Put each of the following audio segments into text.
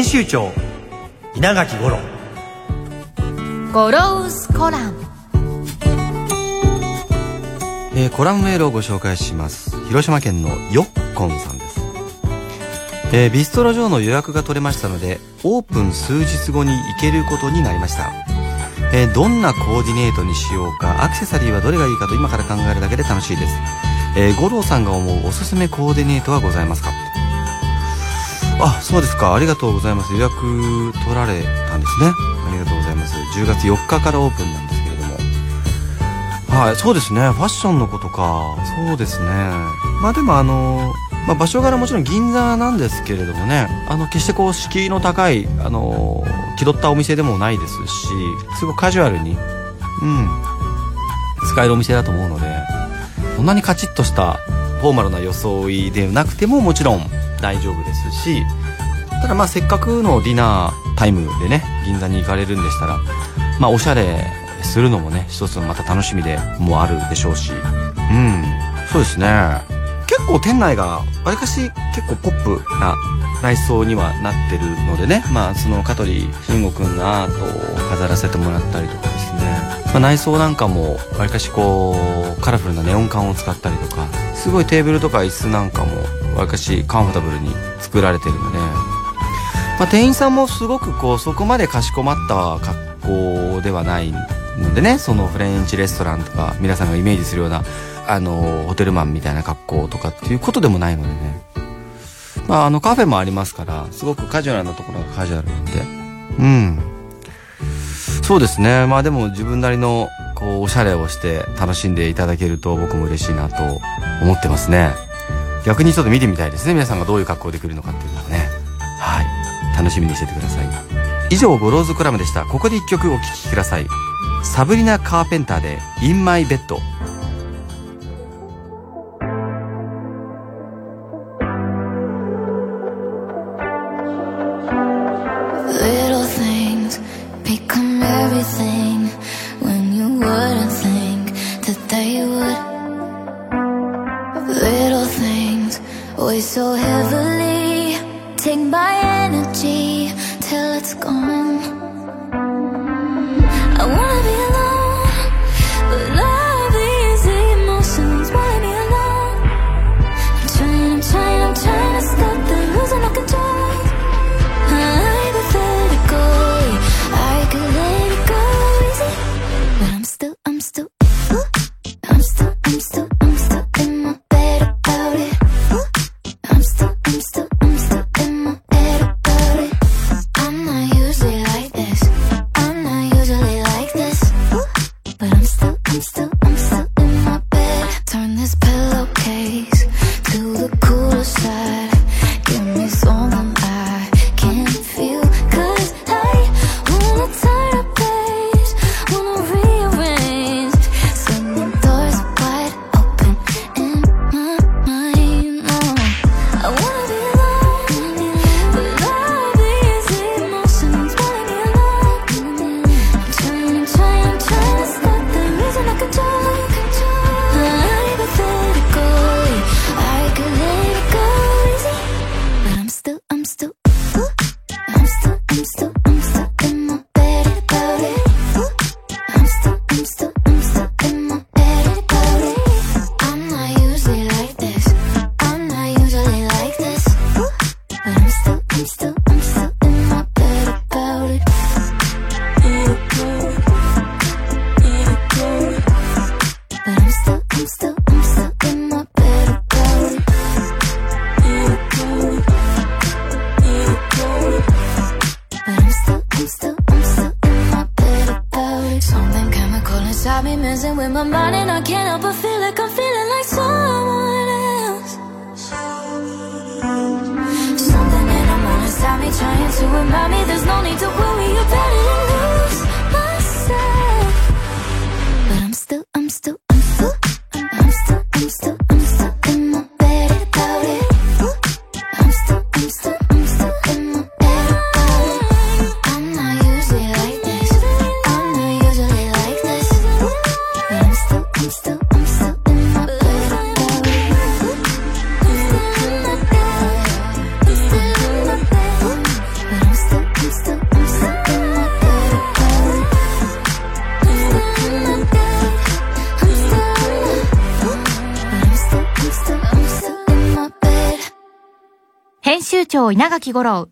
編集長稲垣五郎。ゴロウスコラム。えーコラムメールをご紹介します。広島県のよっこんさんです、えービストロ上の予約が取れましたのでオープン数日後に行けることになりました、えーどんなコーディネートにしようかアクセサリーはどれがいいかと今から考えるだけで楽しいです、えー、五郎さんが思うおすすめコーディネートはございますか？あそうですか。ありがとうございます。予約取られたんですね。ありがとうございます。10月4日からオープンなんですけれども。はいそうですね。ファッションのことか。そうですね。まあでもあのまあ、場所柄もちろん銀座なんですけれどもね。あの決してこう敷居の高いあの気取ったお店でもないですしすごくカジュアルにうん使えるお店だと思うのでそんなにカチッとしたフォーマルな装いでなくてももちろん大丈夫ですしただまあせっかくのディナータイムでね銀座に行かれるんでしたらまあおしゃれするのもね一つのまた楽しみでもあるでしょうし。うん。そうですね。結構店内がわりかし結構ポップな内装にはなってるのでねまあその香取慎吾くんのアートを飾らせてもらったりとかですね、まあ、内装なんかもわりかしこうカラフルなネオン管を使ったりとかすごいテーブルとか椅子なんかもわかしカンファタブルに作られてるので、まあ、店員さんもすごくこうそこまでかしこまった格好ではないのでねそのフレンチレストランとか皆さんがイメージするようなあのホテルマンみたいな格好とかっていうことでもないのでね。まああのカフェもありますからすごくカジュアルなところがカジュアルなんで。うん。そうですね。まあでも自分なりのこうおしゃれをして楽しんでいただけると僕も嬉しいなと思ってますね。逆にちょっと見てみたいですね。皆さんがどういう格好で来るのかっていうのをね。はい。楽しみにしててください。以上ゴローズクラムでした。ここで1曲お聴きください。サブリナ・カーペンターで「In My Bed」長稲垣吾郎。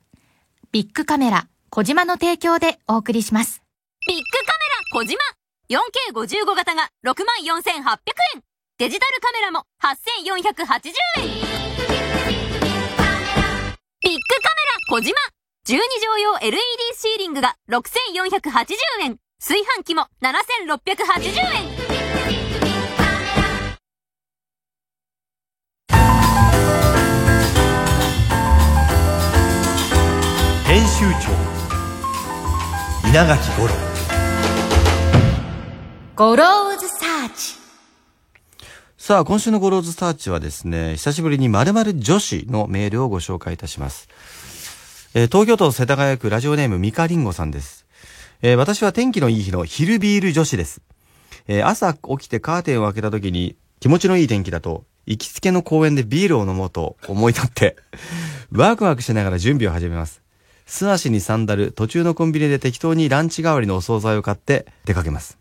ビッグカメラ。小島の提供でお送りします。ビッグカメラ小島。4K55 型が64,800円。デジタルカメラも8,480円。ビッグカメラ小島。12畳用 LED シーリングが6,480円。炊飯器も7,680円。稲垣吾郎ゴローズサーチ。さあ、今週のゴローズサーチはですね、久しぶりに〇〇女子のメールをご紹介いたします。えー東京都世田谷区ラジオネームミカリンゴさんです。えー私は天気のいい日の昼ビール女子です。えー朝起きてカーテンを開けた時に気持ちのいい天気だと、行きつけの公園でビールを飲もうと思い立って、ワクワクしながら準備を始めます。素足にサンダル、途中のコンビニで適当にランチ代わりのお惣菜を買って出かけます。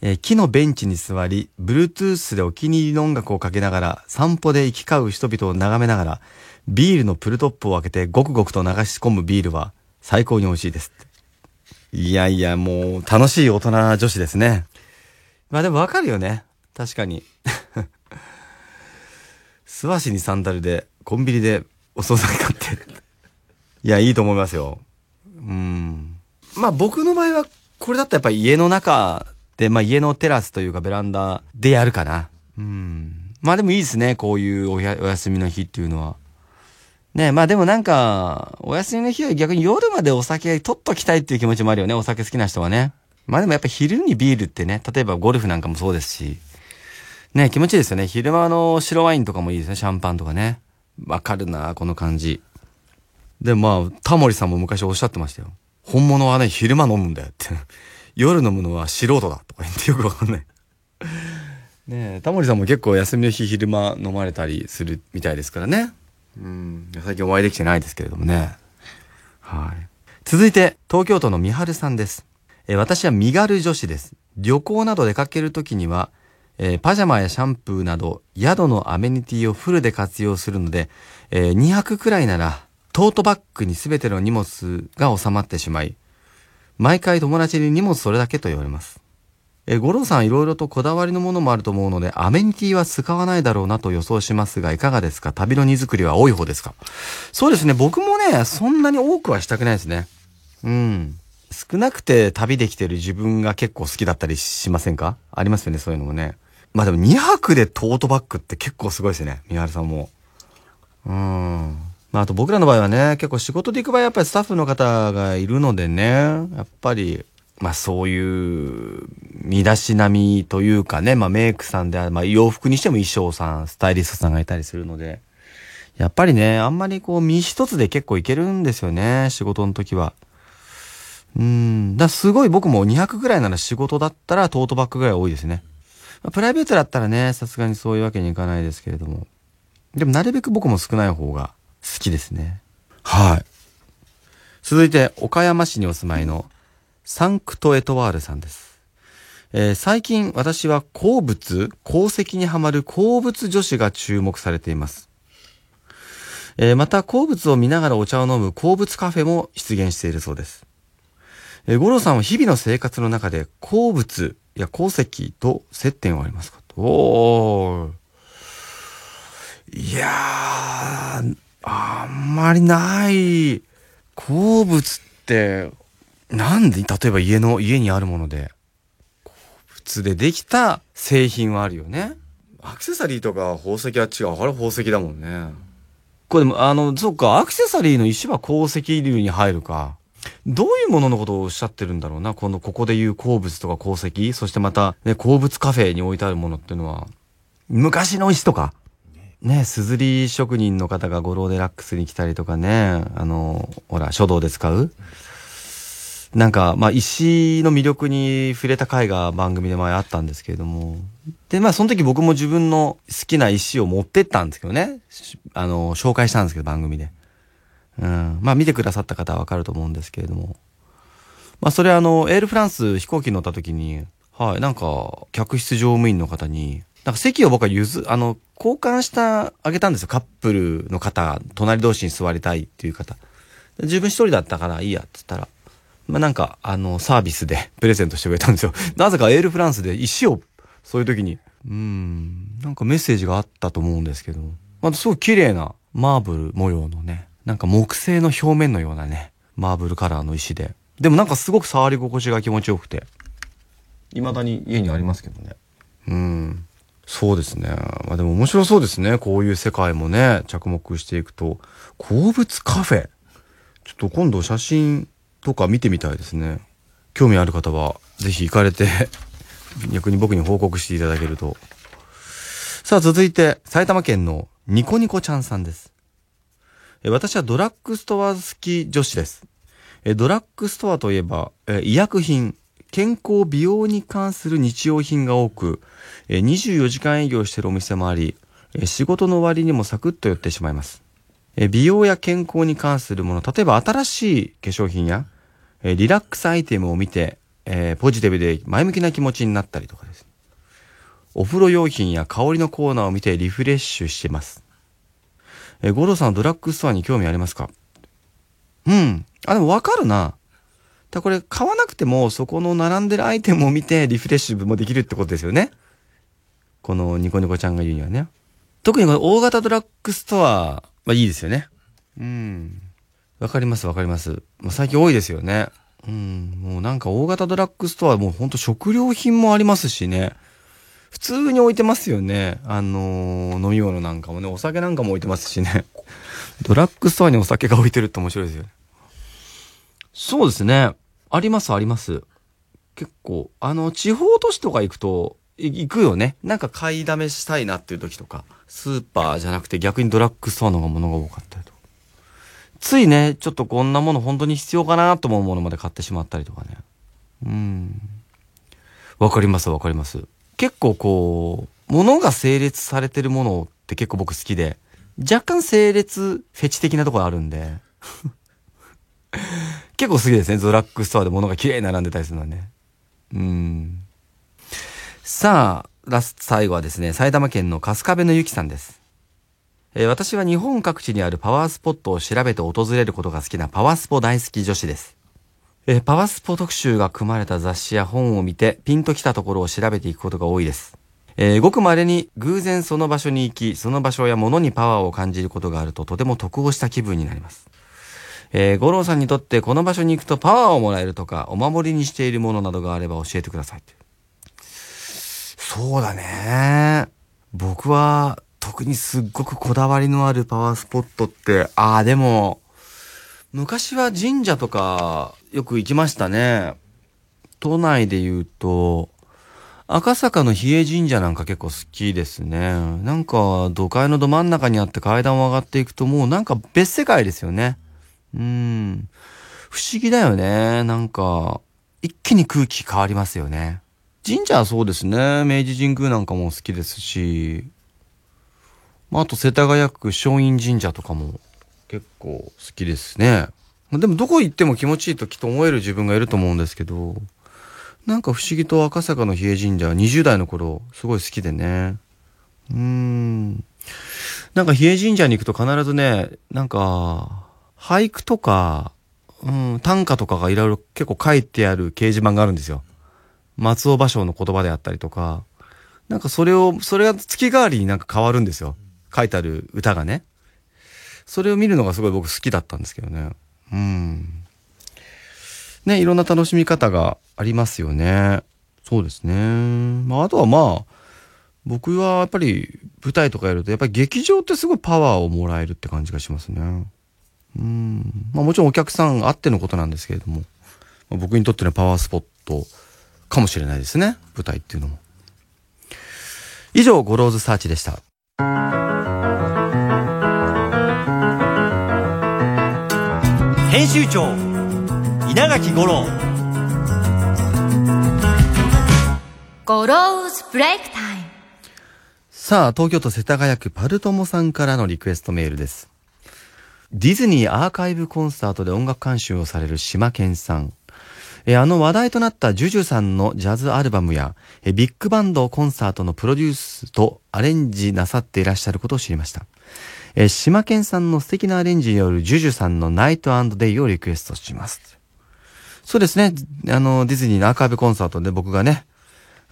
えー木のベンチに座り、Bluetooth でお気に入りの音楽をかけながら、散歩で行き交う人々を眺めながら、ビールのプルトップを開けてごくごくと流し込むビールは最高に美味しいです。いやいや、もう楽しい大人女子ですね。まあでもわかるよね。確かに。素足にサンダルで、コンビニでお惣菜買って。いや、いいと思いますよ。うん。まあ僕の場合は、これだったらやっぱり家の中で、まあ家のテラスというかベランダでやるかな。うん。まあでもいいですね、こういうおお休みの日っていうのは。ねまあでもなんか、お休みの日は逆に夜までお酒取っときたいっていう気持ちもあるよね、お酒好きな人はね。まあでもやっぱ昼にビールってね、例えばゴルフなんかもそうですし、ね気持ちいいですよね。昼間の白ワインとかもいいですね、シャンパンとかね。わかるな、この感じ。で、まあ、タモリさんも昔おっしゃってましたよ。本物はね、昼間飲むんだよって。夜飲むのは素人だとか言ってよくわかんない。ねえ、タモリさんも結構休みの日昼間飲まれたりするみたいですからね。うん。最近お会いできてないですけれどもね。はい。続いて、東京都のみはるさんです。えー私は身軽女子です。旅行など出かけるときには、えーパジャマやシャンプーなど、宿のアメニティをフルで活用するので、え2泊くらいなら、トートバッグに全ての荷物が収まってしまい、毎回友達に荷物それだけと言われます。え、五郎さんいろいろとこだわりのものもあると思うので、アメニティは使わないだろうなと予想しますが、いかがですか？旅の荷造りは多い方ですか？そうですね、僕もね、そんなに多くはしたくないですね。うん。少なくて旅できてる自分が結構好きだったりしませんか？ありますよね、そういうのもね。まあでも2泊でトートバッグって結構すごいですね、三原さんも。うん。まああと僕らの場合はね、結構仕事で行く場合やっぱりスタッフの方がいるのでね、やっぱり、まあそういう身だしなみというかね、まあメイクさんである、まあ洋服にしても衣装さん、スタイリストさんがいたりするので、やっぱりね、あんまりこう身一つで結構いけるんですよね、仕事の時は。うん。だすごい僕も200ぐらいなら仕事だったらトートバッグぐらい多いですね。まあプライベートだったらね、さすがにそういうわけにいかないですけれども。でもなるべく僕も少ない方がきですね。はい。続いて、岡山市にお住まいのサンクトエトワールさんです。えー最近私は鉱物、鉱石にはまる鉱物女子が注目されています。えーまた鉱物を見ながらお茶を飲む鉱物カフェも出現しているそうです。えー五郎さんは日々の生活の中で鉱物や鉱石と接点はありますか？おー。いやー、あんまりない。鉱物って、なんで、例えば家の、家にあるもので、鉱物でできた製品はあるよね。アクセサリーとか宝石は違う。あれ宝石だもんね。これでも、あの、そうか、アクセサリーの石は鉱石流に入るか。どういうもののことをおっしゃってるんだろうな。この、ここで言う鉱物とか鉱石、そしてまた、ね、鉱物カフェに置いてあるものっていうのは、昔の石とか。ね、すずり職人の方がゴローデラックスに来たりとかね、あの、ほら、書道で使うなんか、まあ、石の魅力に触れた回が番組で前あったんですけれども。で、まあ、その時僕も自分の好きな石を持ってったんですけどね。あの、紹介したんですけど、番組で。うん。まあ、見てくださった方はわかると思うんですけれども。まあ、それあの、エールフランス飛行機乗った時に、はい、なんか、客室乗務員の方に、なんか席を僕は譲、あの、交換した、あげたんですよ。カップルの方、隣同士に座りたいっていう方。自分一人だったからいいやって言ったら、まあ、なんか、あの、サービスで プレゼントしてくれたんですよ。なぜかエールフランスで石を、そういう時に、うーん、なんかメッセージがあったと思うんですけど、まあ、すごい綺麗なマーブル模様のね、なんか木製の表面のようなね、マーブルカラーの石で。でもなんかすごく触り心地が気持ちよくて。未だに家にありますけどね。うん。そうですね。まあでも面白そうですね。こういう世界もね、着目していくと。鉱物カフェ。ちょっと今度写真とか見てみたいですね。興味ある方は、ぜひ行かれて、逆に僕に報告していただけると。さあ続いて、埼玉県のニコニコちゃんさんです。私はドラッグストア好き女子です。ドラッグストアといえば、医薬品、健康美容に関する日用品が多く、え24時間営業しているお店もあり、仕事の終わりにもサクッと寄ってしまいます。美容や健康に関するもの、例えば新しい化粧品や、リラックスアイテムを見て、ポジティブで前向きな気持ちになったりとかです。お風呂用品や香りのコーナーを見てリフレッシュしてます。えー、五郎さんドラッグストアに興味ありますか？うん。あ、でもわかるな。だこれ買わなくてもそこの並んでるアイテムを見てリフレッシュもできるってことですよね。このニコニコちゃんが言うにはね。特にこの大型ドラッグストアはいいですよね。うん。わかりますわかります。もう最近多いですよね。うん。もうなんか大型ドラッグストアはもうほんと食料品もありますしね。普通に置いてますよね。あのー飲み物なんかもね、お酒なんかも置いてますしね。ドラッグストアにお酒が置いてるって面白いですよね。そうですね。ありますあります。結構、あの、地方都市とか行くと、行くよね。なんか買いだめしたいなっていう時とか、スーパーじゃなくて逆にドラッグストアの方が物が多かったりとか。ついね、ちょっとこんなもの本当に必要かなと思うものまで買ってしまったりとかね。うん。わかりますわかります。結構こう、物が整列されてるものって結構僕好きで、若干整列フェチ的なところあるんで、結構好きですね。ドラッグストアで物が綺麗に並んでたりするのはね。うん。さあ、ラスト最後はですね、埼玉県の春日部のゆきさんです。えー私は日本各地にあるパワースポットを調べて訪れることが好きなパワースポ大好き女子です。えーパワースポ特集が組まれた雑誌や本を見てピンときたところを調べていくことが多いです。えーごく稀に偶然その場所に行き、その場所や物にパワーを感じることがあるととても得をした気分になります。えー五郎さんにとってこの場所に行くとパワーをもらえるとか、お守りにしているものなどがあれば教えてください。そうだね。僕は特にすっごくこだわりのあるパワースポットって、ああ、でも、昔は神社とかよく行きましたね。都内で言うと、赤坂の比叡神社なんか結構好きですね。なんか、都会のど真ん中にあって階段を上がっていくともうなんか別世界ですよね。うん。不思議だよね。なんか、一気に空気変わりますよね。神社はそうですね。明治神宮なんかも好きですし、まあ、あと世田谷区松陰神社とかも結構好きですね。でもどこ行っても気持ちいいときっと思える自分がいると思うんですけど、なんか不思議と赤坂の比叡神社20代の頃すごい好きでね。うーん。なんか比叡神社に行くと必ずね、なんか、俳句とか、うん、短歌とかがいろいろ結構書いてある掲示板があるんですよ。松尾芭蕉の言葉であったりとか、なんかそれを、それが月替わりになんか変わるんですよ。書いてある歌がね。それを見るのがすごい僕好きだったんですけどね。うん。ね、いろんな楽しみ方がありますよね。そうですね。まあ、あとはまあ、僕はやっぱり舞台とかやると、やっぱり劇場ってすごいパワーをもらえるって感じがしますね。うん。まあもちろんお客さんあってのことなんですけれども、まあ僕にとってのパワースポットかもしれないですね。舞台っていうのも。以上、ゴローズサーチでした。編集長稲垣吾郎ゴローズブレイクタイム。さあ、東京都世田谷区パルトモさんからのリクエストメールです。ディズニーアーカイブコンサートで音楽監修をされる島健さん。えあの話題となったジュジュさんのジャズアルバムや、えビッグバンドコンサートのプロデュースとアレンジなさっていらっしゃることを知りました。え島健さんの素敵なアレンジによるジュジュさんのナイトデイをリクエストします。そうですね。あの、ディズニーのアーカイブコンサートで僕がね、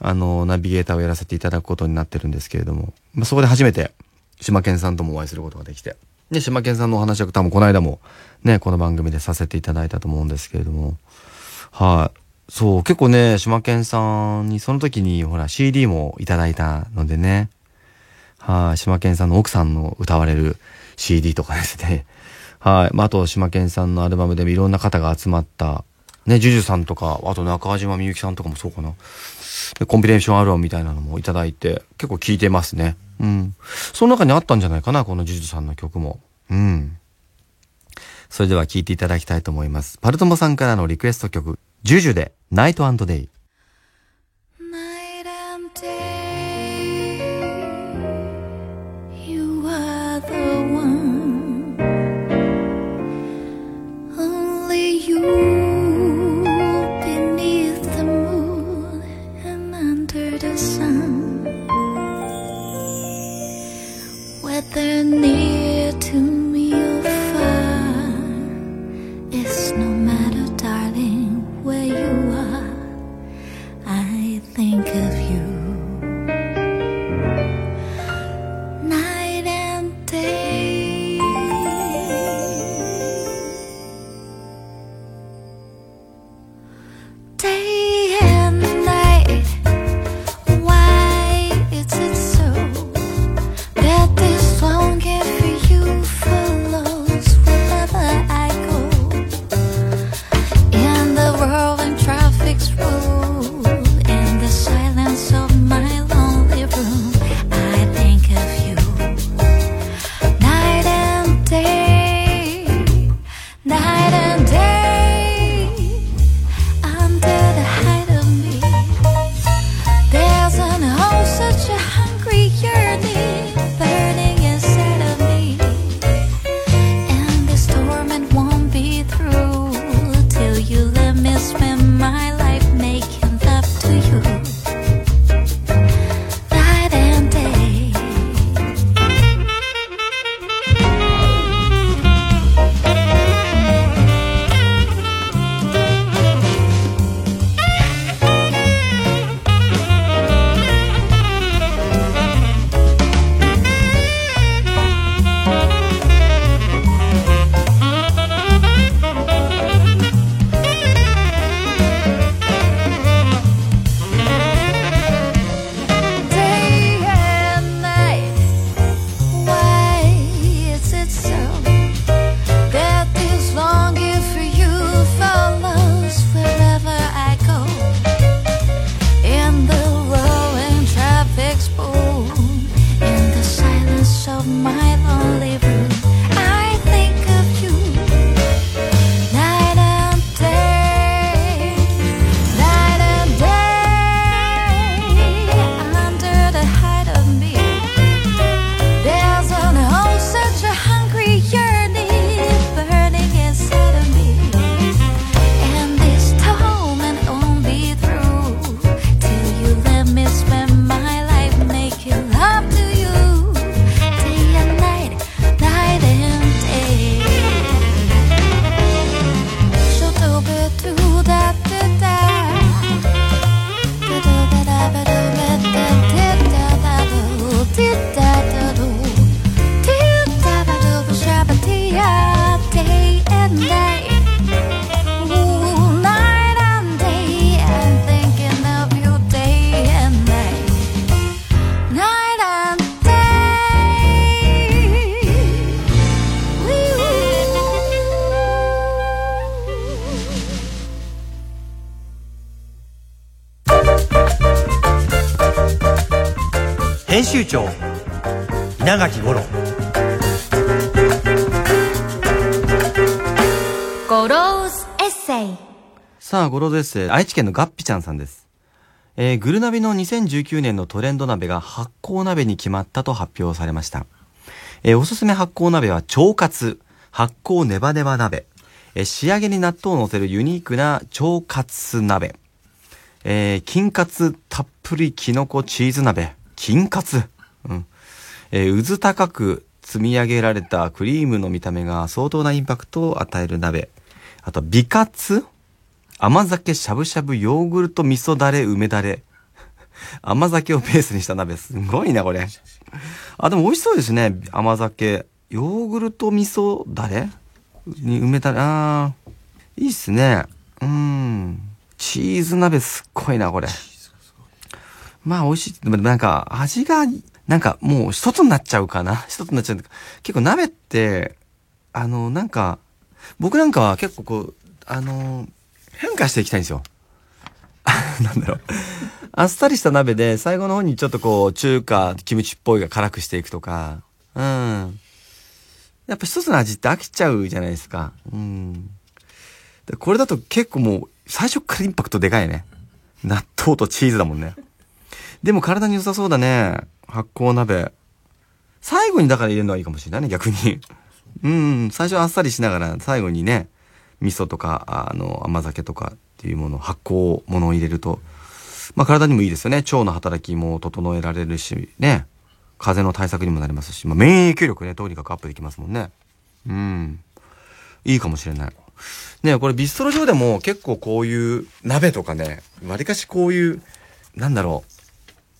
あの、ナビゲーターをやらせていただくことになってるんですけれども、まあ、そこで初めて、島健さんともお会いすることができて、で、島健さんのお話は多分この間も、ね、この番組でさせていただいたと思うんですけれども、はい。そう、結構ね、島健さんにその時に、ほら、CD もいただいたのでね、はい、島健さんの奥さんの歌われる CD とかですね、はい。まあ、あと、島健さんのアルバムでもいろんな方が集まった、ね、ジュジュさんとか、あと中島みゆきさんとかもそうかな。でコンビネーションアルバムみたいなのもいただいて、結構聴いてますね。うん。その中にあったんじゃないかな、このジュジュさんの曲も。うん。それでは聴いていただきたいと思います。パルトモさんからのリクエスト曲、ジュジュで、ナイトデイ。長稲垣吾郎。ゴローズエッセイ。さあ、ゴローズエッセイ、愛知県のガッピちゃんさんです。えー、ぐるなびの2019年のトレンド鍋が発酵鍋に決まったと発表されました。えーおすすめ発酵鍋は腸活、発酵ネバネバ鍋、えー仕上げに納豆を乗せるユニークな腸活鍋、えー、金カツたっぷりキノコチーズ鍋、金カツ、うん。えー高く積み上げられたクリームの見た目が相当なインパクトを与える鍋。あと、美活甘酒しゃぶしゃぶヨーグルト味噌だれ梅だれ。甘酒をベースにした鍋。すごいな、これ。あ、でも美味しそうですね。甘酒。ヨーグルト味噌だれ？に梅だれ？あー。いいっすね。うん。チーズ鍋すっごいな、これ。まあ美味しい。でもなんか味が、なんかもう一つになっちゃうかな。一つになっちゃう。結構鍋って、あの、なんか、僕なんかは結構こう、あの、変化していきたいんですよ。なんだろう。あっさりした鍋で最後の方にちょっとこう中華、キムチっぽいが辛くしていくとか。うん。やっぱ一つの味って飽きちゃうじゃないですか。うん。でこれだと結構もう最初からインパクトでかいね。納豆とチーズだもんね。でも体に良さそうだね。発酵鍋。最後にだから入れるのはいいかもしれないね、逆に。うん、最初あっさりしながら最後にね、味噌とか、あの、甘酒とかっていうもの、発酵ものを入れると、まあ体にもいいですよね。腸の働きも整えられるし、ね。風邪の対策にもなりますし、まあ免疫力ね、とにかくアップできますもんね。うん。いいかもしれない。ねこれビストロ上でも結構こういう鍋とかね、わりかしこういう、なんだろう。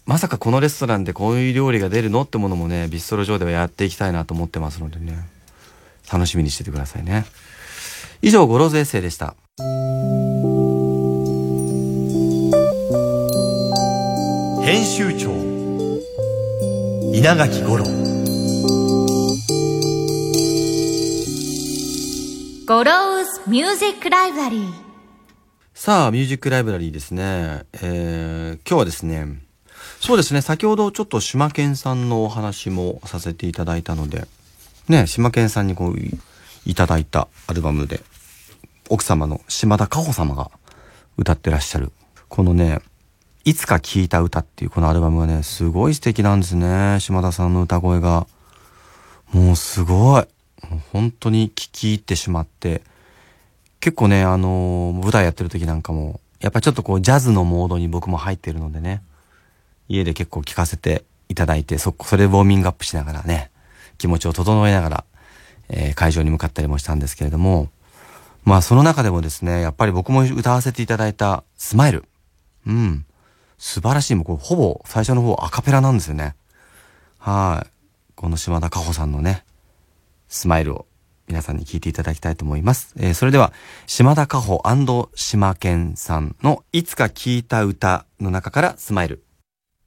まさかこのレストランでこういう料理が出るのってものもね、ビストロ上ではやっていきたいなと思ってますのでね。楽しみにしててくださいね。以上、ゴローズエッセイでした。編集長稲垣吾郎ゴローズミュージックライブラリーさあ、ミュージックライブラリーですね。えー、今日はですね、そうですね、先ほどちょっと島健さんのお話もさせていただいたので、ね、島健さんにこうい、ただいたアルバムで、奥様の島田歌穂様が歌ってらっしゃる、このね、いつか聴いた歌っていうこのアルバムがね、すごい素敵なんですね、島田さんの歌声が。もうすごい。本当に聴き入ってしまって、結構ね、あのー舞台やってる時なんかも、やっぱちょっとこう、ジャズのモードに僕も入ってるのでね、家で結構聴かせていただいて、そ、それでウォーミングアップしながらね、気持ちを整えながら、えー会場に向かったりもしたんですけれども、まあその中でもですね、やっぱり僕も歌わせていただいた、スマイル。うん。素晴らしい。もうこうほぼ最初の方アカペラなんですよね。はい。この島田佳穂さんのね、スマイルを皆さんに聞いていただきたいと思います。えーそれでは、島田佳穂島健さんのいつか聞いた歌の中からスマイル。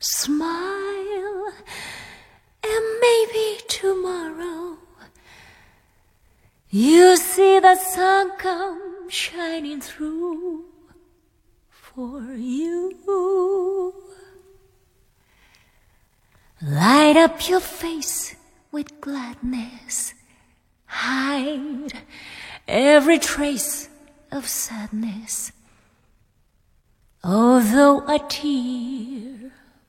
smile, and maybe tomorrow you see the sun come shining through for you. Light up your face with gladness. Hide every trace of sadness. Although a tear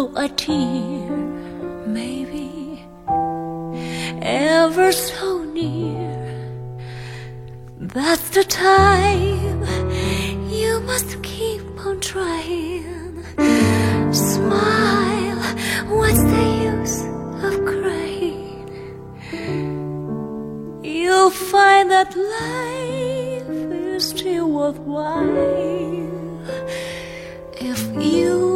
Although a tear may be ever so near, that's the time you must keep on trying. Smile, what's the use of crying? You'll find that life is still worthwhile if you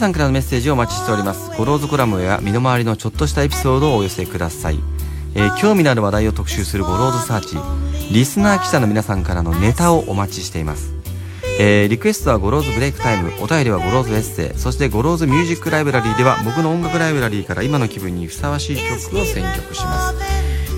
さんからのメッセージをお待ちしております。ゴローズコラムや身の回りのちょっとしたエピソードをお寄せください、えー興味のある話題を特集するゴローズサーチ。リスナー記者の皆さんからのネタをお待ちしています。えーリクエストはゴローズブレイクタイム。お便りはゴローズエッセイ。そしてゴローズミュージックライブラリーでは僕の音楽ライブラリーから今の気分にふさわしい曲を選曲します。